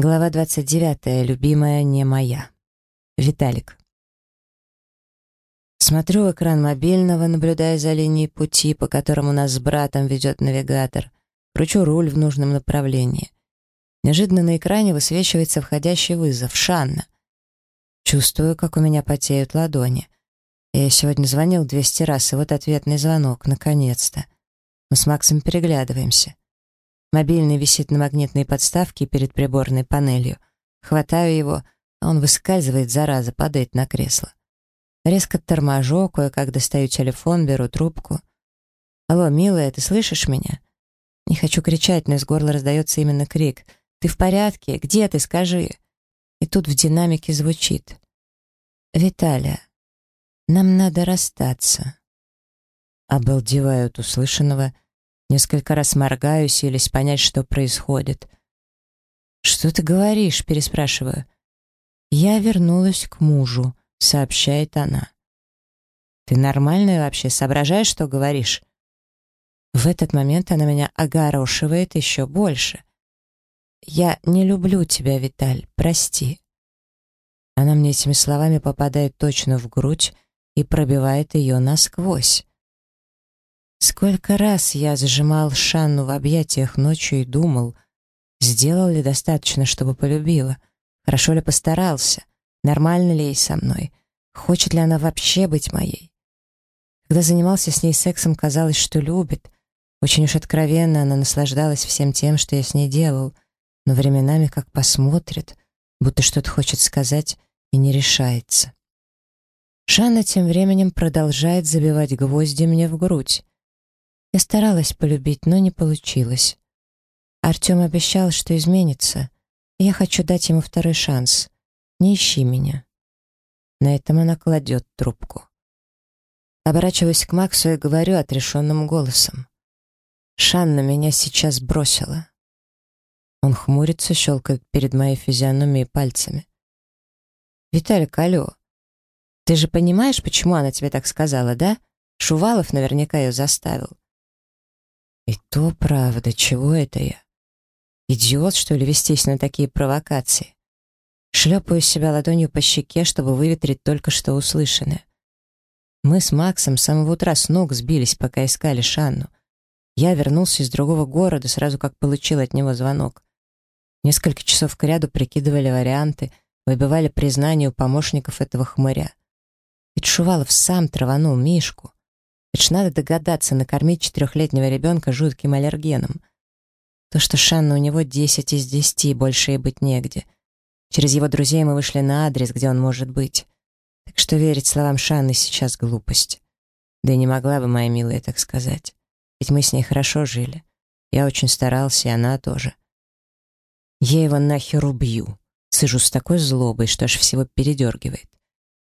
Глава 29. Любимая не моя. Виталик. Смотрю в экран мобильного, наблюдая за линией пути, по которому нас с братом ведет навигатор. Кручу руль в нужном направлении. Неожиданно на экране высвечивается входящий вызов. Шанна. Чувствую, как у меня потеют ладони. Я сегодня звонил 200 раз, и вот ответный звонок, наконец-то. Мы с Максом переглядываемся. Мобильный висит на магнитной подставке перед приборной панелью. Хватаю его, а он выскальзывает, зараза, падает на кресло. Резко торможу, кое-как достаю телефон, беру трубку. «Алло, милая, ты слышишь меня?» Не хочу кричать, но из горла раздается именно крик. «Ты в порядке? Где ты? Скажи!» И тут в динамике звучит. «Виталя, нам надо расстаться». Обалдеваю от услышанного — Несколько раз моргаю, силясь понять, что происходит. «Что ты говоришь?» — переспрашиваю. «Я вернулась к мужу», — сообщает она. «Ты нормальная вообще? Соображаешь, что говоришь?» В этот момент она меня огорошивает еще больше. «Я не люблю тебя, Виталь, прости». Она мне этими словами попадает точно в грудь и пробивает ее насквозь. Сколько раз я зажимал Шанну в объятиях ночью и думал, сделал ли достаточно, чтобы полюбила, хорошо ли постарался, нормально ли ей со мной, хочет ли она вообще быть моей. Когда занимался с ней сексом, казалось, что любит. Очень уж откровенно она наслаждалась всем тем, что я с ней делал, но временами как посмотрит, будто что-то хочет сказать и не решается. Шанна тем временем продолжает забивать гвозди мне в грудь. Я старалась полюбить, но не получилось. Артем обещал, что изменится, я хочу дать ему второй шанс. Не ищи меня. На этом она кладет трубку. Оборачиваюсь к Максу и говорю отрешенным голосом. «Шанна меня сейчас бросила». Он хмурится, щелкает перед моей физиономией пальцами. «Виталик, алло, ты же понимаешь, почему она тебе так сказала, да? Шувалов наверняка ее заставил. И то правда, чего это я? Идиот, что ли, вестись на такие провокации? Шлепаю себя ладонью по щеке, чтобы выветрить только что услышанное. Мы с Максом с самого утра с ног сбились, пока искали Шанну. Я вернулся из другого города, сразу как получил от него звонок. Несколько часов кряду прикидывали варианты, выбивали признание у помощников этого хмыря. Ведь Шувалов сам траванул Мишку. Это ж надо догадаться накормить четырехлетнего ребенка жутким аллергеном. То, что Шанна у него 10 из 10, больше и быть негде. Через его друзей мы вышли на адрес, где он может быть. Так что верить словам Шанны сейчас глупость. Да и не могла бы моя милая так сказать. Ведь мы с ней хорошо жили. Я очень старался, и она тоже. Я его нахер убью. Сижу с такой злобой, что аж всего передергивает.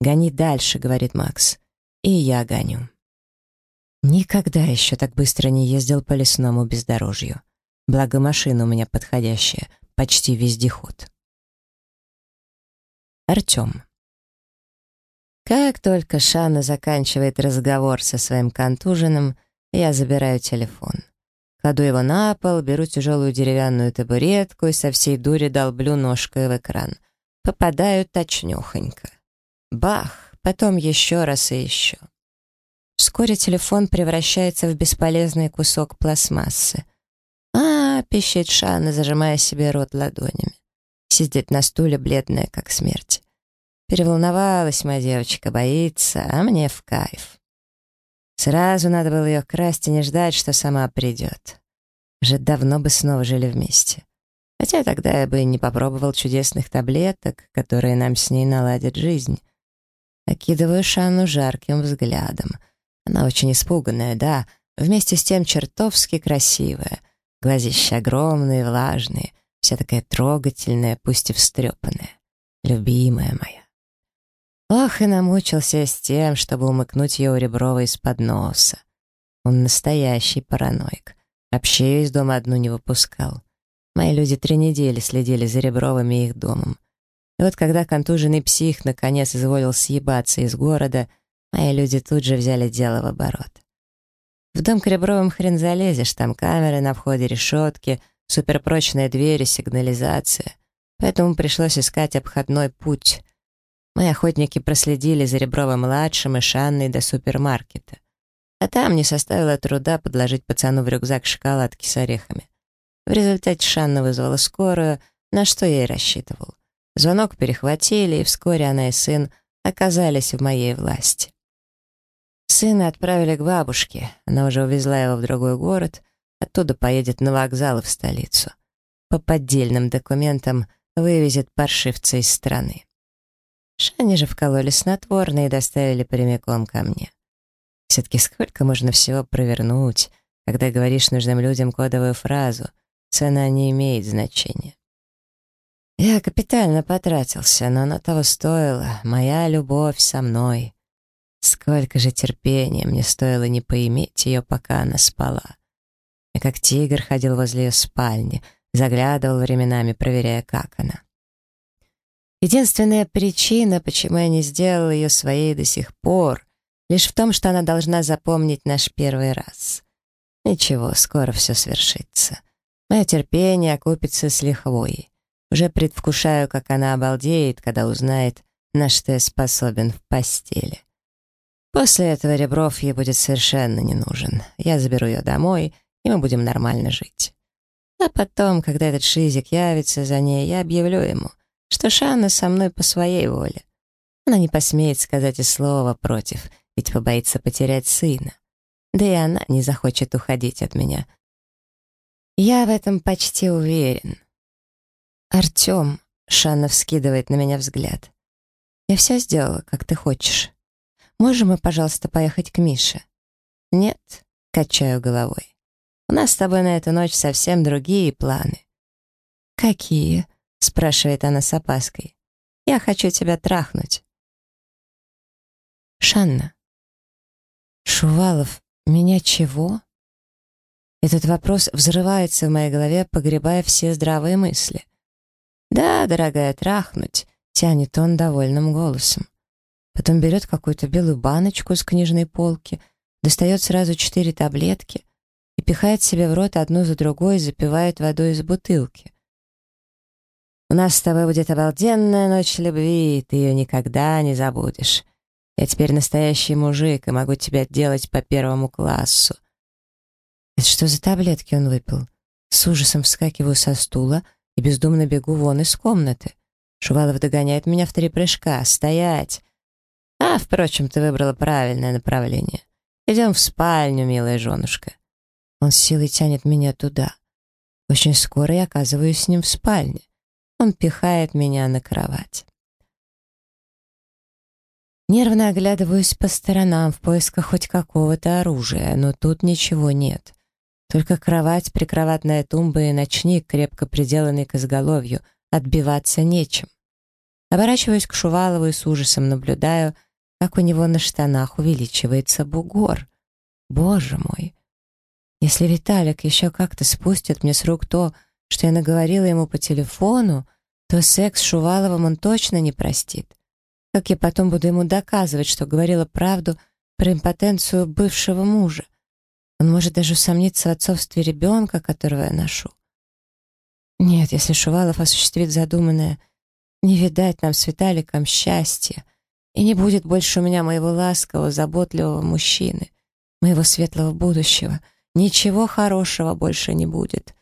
«Гони дальше», — говорит Макс. И я гоню. Никогда еще так быстро не ездил по лесному бездорожью. Благо машина у меня подходящая, почти вездеход. Артем. Как только Шана заканчивает разговор со своим контуженным, я забираю телефон. Кладу его на пол, беру тяжелую деревянную табуретку и со всей дури долблю ножкой в экран. Попадаю точнёхонько. Бах! Потом еще раз и еще. Вскоре телефон превращается в бесполезный кусок пластмассы. а, пищит Шана, зажимая себе рот ладонями. Сидит на стуле, бледная, как смерть. Переволновалась моя девочка, боится, а мне в кайф. Сразу надо было ее красть и не ждать, что сама придет. Уже давно бы снова жили вместе. Хотя тогда я бы не попробовал чудесных таблеток, которые нам с ней наладят жизнь. Окидываю Шану жарким взглядом — она очень испуганная, да, вместе с тем чертовски красивая. Глазища огромные, влажные, вся такая трогательная, пусть и встрепанная. Любимая моя. Ох, и намучился с тем, чтобы умыкнуть ее у Реброва из-под носа. Он настоящий параноик. Вообще из дома одну не выпускал. Мои люди три недели следили за Ребровыми и их домом. И вот когда контуженный псих наконец изволил съебаться из города — Мои люди тут же взяли дело в оборот. В дом к Ребровым хрен залезешь, там камеры на входе, решетки, суперпрочные двери, сигнализация. поэтому пришлось искать обходной путь. Мы, охотники, проследили за Ребровым-младшим и Шанной до супермаркета. А там не составило труда подложить пацану в рюкзак шоколадки с орехами. В результате Шанна вызвала скорую, на что я и рассчитывал. Звонок перехватили, и вскоре она и сын оказались в моей власти. Сына отправили к бабушке, она уже увезла его в другой город, оттуда поедет на вокзал в столицу. По поддельным документам вывезет паршивца из страны. Шане же вкололи снотворное и доставили прямиком ко мне. Все-таки сколько можно всего провернуть, когда говоришь нужным людям кодовую фразу, цена не имеет значения. Я капитально потратился, но оно того стоило, моя любовь со мной. Сколько же терпения мне стоило не поиметь ее, пока она спала. Я как тигр ходил возле ее спальни, заглядывал временами, проверяя, как она. Единственная причина, почему я не сделал ее своей до сих пор, лишь в том, что она должна запомнить наш первый раз. Ничего, скоро все свершится. Мое терпение окупится с лихвой. Уже предвкушаю, как она обалдеет, когда узнает, на что я способен в постели. После этого Ребров ей будет совершенно не нужен. Я заберу ее домой, и мы будем нормально жить. А потом, когда этот шизик явится за ней, я объявлю ему, что Шанна со мной по своей воле. Она не посмеет сказать и слова против, ведь побоится потерять сына. Да и она не захочет уходить от меня. Я в этом почти уверен. «Артем», — Шанна вскидывает на меня взгляд, — «я все сделала, как ты хочешь. Можем мы, пожалуйста, поехать к Мише?» «Нет», — качаю головой. «У нас с тобой на эту ночь совсем другие планы». «Какие?» — спрашивает она с опаской. «Я хочу тебя трахнуть». «Шанна». «Шувалов, меня чего?» Этот вопрос взрывается в моей голове, погребая все здравые мысли. «Да, дорогая, трахнуть», — тянет он довольным голосом. Потом берет какую-то белую баночку с книжной полки, достает сразу четыре таблетки и пихает себе в рот одну за другой и запивает водой из бутылки. «У нас с тобой будет обалденная ночь любви, ты ее никогда не забудешь. Я теперь настоящий мужик и могу тебя делать по первому классу». «Это что за таблетки он выпил?» С ужасом вскакиваю со стула — и бездумно бегу вон из комнаты. Шувалов догоняет меня в три прыжка. «Стоять!» «А, впрочем, ты выбрала правильное направление. Идем в спальню, милая женушка». Он с силой тянет меня туда. Очень скоро я оказываюсь с ним в спальне. Он пихает меня на кровать. Нервно оглядываюсь по сторонам в поисках хоть какого-то оружия, но тут ничего нет. Только кровать, прикроватная тумба и ночник, крепко приделанный к изголовью. Отбиваться нечем. Оборачиваюсь к Шувалову и с ужасом наблюдаю, как у него на штанах увеличивается бугор. Боже мой! Если Виталик еще как-то спустит мне с рук то, что я наговорила ему по телефону, то секс с Шуваловым он точно не простит. Как я потом буду ему доказывать, что говорила правду про импотенцию бывшего мужа? Он может даже усомниться в отцовстве ребенка, которого я ношу. Нет, если Шувалов осуществит задуманное, не видать нам с Виталиком счастья, и не будет больше у меня моего ласкового, заботливого мужчины, моего светлого будущего. Ничего хорошего больше не будет.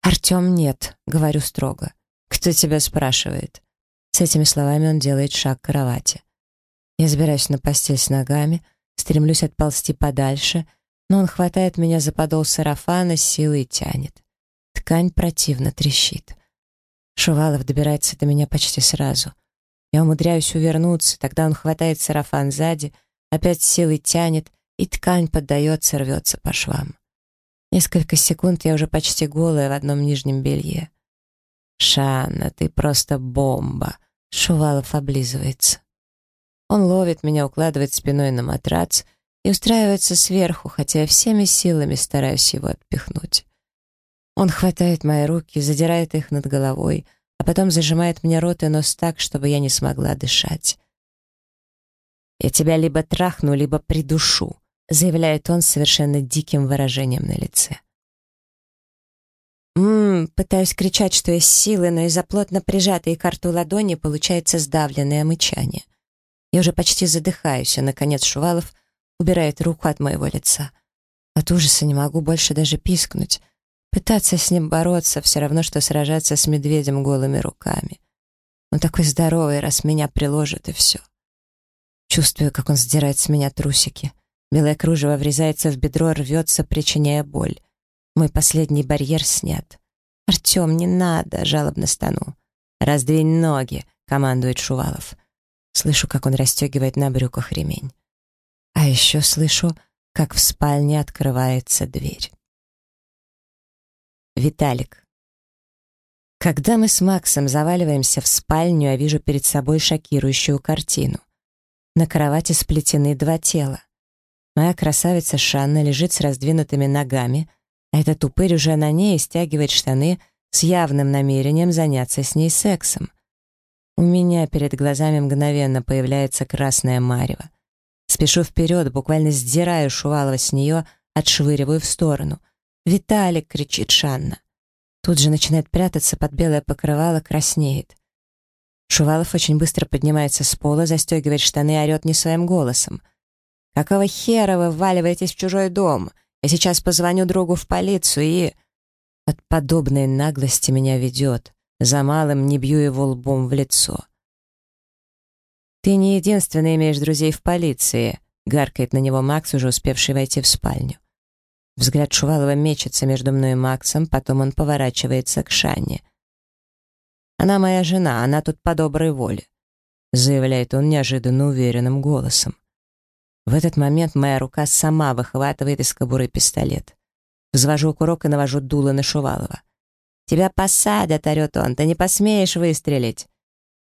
«Артем, нет», — говорю строго. «Кто тебя спрашивает?» С этими словами он делает шаг к кровати. Я забираюсь на постель с ногами, стремлюсь отползти подальше — но он хватает меня за подол сарафана, силой и тянет. Ткань противно трещит. Шувалов добирается до меня почти сразу. Я умудряюсь увернуться, тогда он хватает сарафан сзади, опять силой тянет, и ткань поддается, рвется по швам. Несколько секунд я уже почти голая в одном нижнем белье. «Шанна, ты просто бомба!» Шувалов облизывается. Он ловит меня, укладывает спиной на матрац и устраивается сверху, хотя я всеми силами стараюсь его отпихнуть. Он хватает мои руки, задирает их над головой, а потом зажимает мне рот и нос так, чтобы я не смогла дышать. «Я тебя либо трахну, либо придушу», заявляет он совершенно диким выражением на лице. Ммм, пытаюсь кричать, что есть силы, но из-за плотно прижатой к рту ладони получается сдавленное мычание. Я уже почти задыхаюсь, и, наконец, Шувалов убирает руку от моего лица. От ужаса не могу больше даже пискнуть. Пытаться с ним бороться — все равно, что сражаться с медведем голыми руками. Он такой здоровый, раз меня приложит, и все. Чувствую, как он сдирает с меня трусики. Белое кружево врезается в бедро, рвется, причиняя боль. Мой последний барьер снят. «Артем, не надо!» — жалобно стану. «Раздвинь ноги!» — командует Шувалов. Слышу, как он расстегивает на брюках ремень. А еще слышу, как в спальне открывается дверь. Виталик. Когда мы с Максом заваливаемся в спальню, я вижу перед собой шокирующую картину. На кровати сплетены два тела. Моя красавица Шанна лежит с раздвинутыми ногами, а этот упырь уже на ней стягивает штаны с явным намерением заняться с ней сексом. У меня перед глазами мгновенно появляется красная марево. Спешу вперед, буквально сдираю Шувалова с нее, отшвыриваю в сторону. «Виталик!» — кричит Шанна. Тут же начинает прятаться под белое покрывало, краснеет. Шувалов очень быстро поднимается с пола, застегивает штаны и орет не своим голосом. «Какого хера вы вваливаетесь в чужой дом? Я сейчас позвоню другу в полицию и...» От подобной наглости меня ведет. За малым не бью его лбом в лицо. «Ты не единственный имеешь друзей в полиции», — гаркает на него Макс, уже успевший войти в спальню. Взгляд Шувалова мечется между мной и Максом, потом он поворачивается к Шанне. «Она моя жена, она тут по доброй воле», — заявляет он неожиданно уверенным голосом. В этот момент моя рука сама выхватывает из кобуры пистолет. Взвожу курок и навожу дуло на Шувалова. «Тебя посадят», — орёт он, — «ты не посмеешь выстрелить».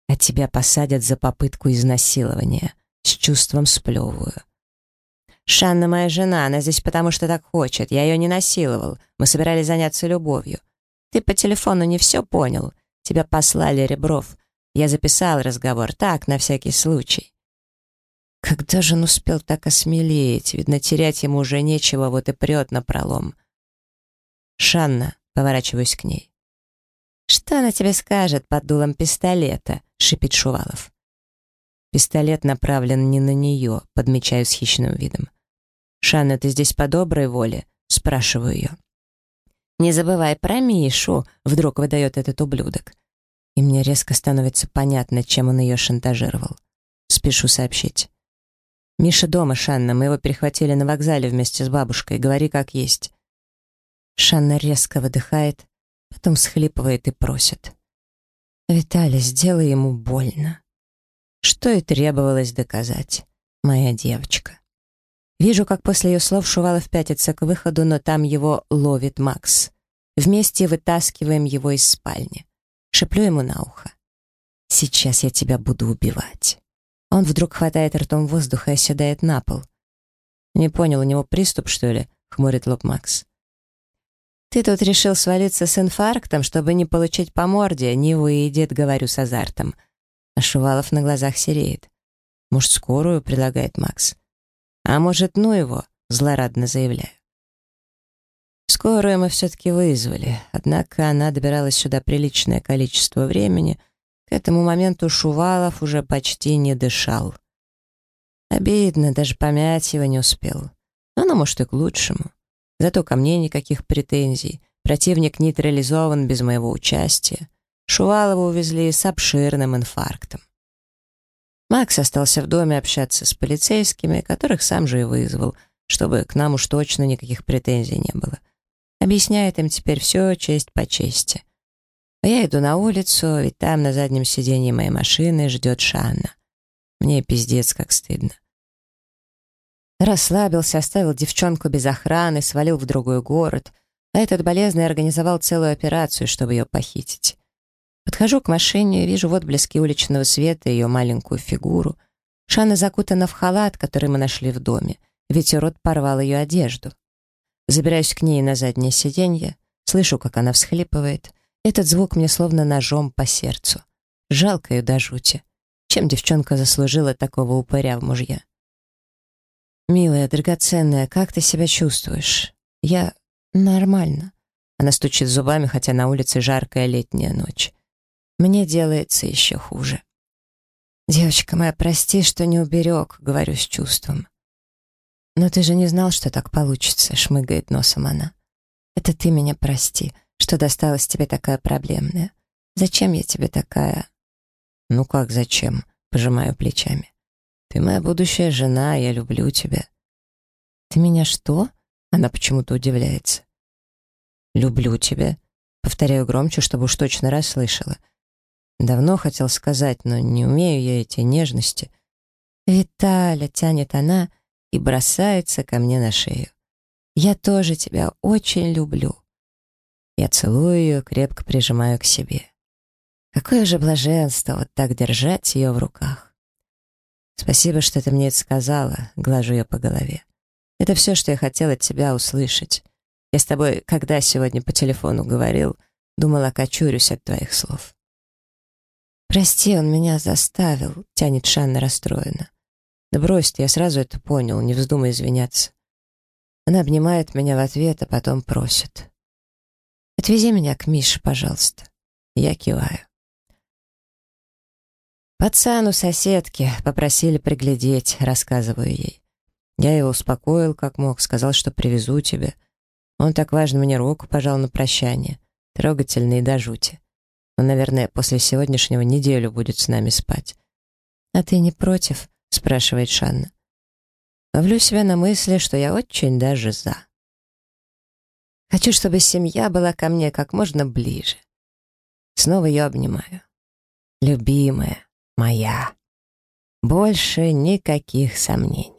«А тебя посадят за попытку изнасилования». С чувством сплевываю. «Шанна моя жена, она здесь потому, что так хочет. Я ее не насиловал. Мы собирались заняться любовью. Ты по телефону не все понял. Тебя послали Ребров. Я записал разговор, так, на всякий случай». Когда же он успел так осмелеть? Видно, терять ему уже нечего, вот и прет на пролом. «Шанна», Поворачиваюсь к ней. «Что она тебе скажет под дулом пистолета?» — шипит Шувалов. Пистолет направлен не на нее, подмечаю с хищным видом. «Шанна, ты здесь по доброй воле?» — спрашиваю ее. «Не забывай про Мишу», — вдруг выдает этот ублюдок. И мне резко становится понятно, чем он ее шантажировал. Спешу сообщить. «Миша дома, Шанна, мы его перехватили на вокзале вместе с бабушкой. Говори, как есть». Шанна резко выдыхает, потом схлипывает и просит. «Виталий, сделай ему больно». Что и требовалось доказать, моя девочка. Вижу, как после ее слов Шувалов пятится к выходу, но там его ловит Макс. Вместе вытаскиваем его из спальни. Шеплю ему на ухо. «Сейчас я тебя буду убивать». Он вдруг хватает ртом воздуха и оседает на пол. «Не понял, у него приступ, что ли?» — хмурит лоб Макс. «Ты тут решил свалиться с инфарктом, чтобы не получить по морде? Не выйдет», — говорю с азартом. А Шувалов на глазах сереет. «Может, скорую?» — предлагает Макс. «А может, ну его?» — злорадно заявляю. Скорую мы все-таки вызвали, однако она добиралась сюда приличное количество времени. К этому моменту Шувалов уже почти не дышал. Обидно, даже помять его не успел. Но, ну, может, и к лучшему. Зато ко мне никаких претензий. Противник нейтрализован без моего участия. Шувалова увезли с обширным инфарктом. Макс остался в доме общаться с полицейскими, которых сам же и вызвал, чтобы к нам уж точно никаких претензий не было. Объясняет им теперь все честь по чести. А я иду на улицу, ведь там на заднем сиденье моей машины ждет Шанна. Мне пиздец как стыдно. Расслабился, оставил девчонку без охраны, свалил в другой город, а этот болезный организовал целую операцию, чтобы ее похитить. Подхожу к машине, вижу в отблеске уличного света ее маленькую фигуру. Шана закутана в халат, который мы нашли в доме. Ветерот порвал ее одежду. Забираюсь к ней на заднее сиденье, слышу, как она всхлипывает. Этот звук мне словно ножом по сердцу. Жалко ее до жути. Чем девчонка заслужила такого упыря в мужья? «Милая, драгоценная, как ты себя чувствуешь?» «Я... нормально. Она стучит зубами, хотя на улице жаркая летняя ночь. Мне делается еще хуже. «Девочка моя, прости, что не уберег», — говорю с чувством. «Но ты же не знал, что так получится», — шмыгает носом она. «Это ты меня прости, что досталась тебе такая проблемная. Зачем я тебе такая?» «Ну как зачем?» — пожимаю плечами. «Ты моя будущая жена, я люблю тебя». «Ты меня что?» — она почему-то удивляется. «Люблю тебя», — повторяю громче, чтобы уж точно расслышала. Давно хотел сказать, но не умею я эти нежности. «Виталя», — тянет она и бросается ко мне на шею. «Я тоже тебя очень люблю». Я целую ее, крепко прижимаю к себе. Какое же блаженство вот так держать ее в руках. Спасибо, что ты мне это сказала, глажу ее по голове. Это все, что я хотела от тебя услышать. Я с тобой, когда сегодня по телефону говорил, думала, окочурюсь от твоих слов. «Прости, он меня заставил», — тянет Шанна расстроена. «Да брось ты, я сразу это понял, не вздумай извиняться». Она обнимает меня в ответ, а потом просит. «Отвези меня к Мише, пожалуйста». Я киваю. «Пацан у соседки, попросили приглядеть», — рассказываю ей. Я его успокоил, как мог, сказал, что привезу тебе. Он так важно мне руку пожал на прощание. Трогательный до жути. Он, наверное, после сегодняшнего неделю будет с нами спать. «А ты не против?» — спрашивает Шанна. Ловлю себя на мысли, что я очень даже за. Хочу, чтобы семья была ко мне как можно ближе. Снова ее обнимаю. Любимая моя. Больше никаких сомнений.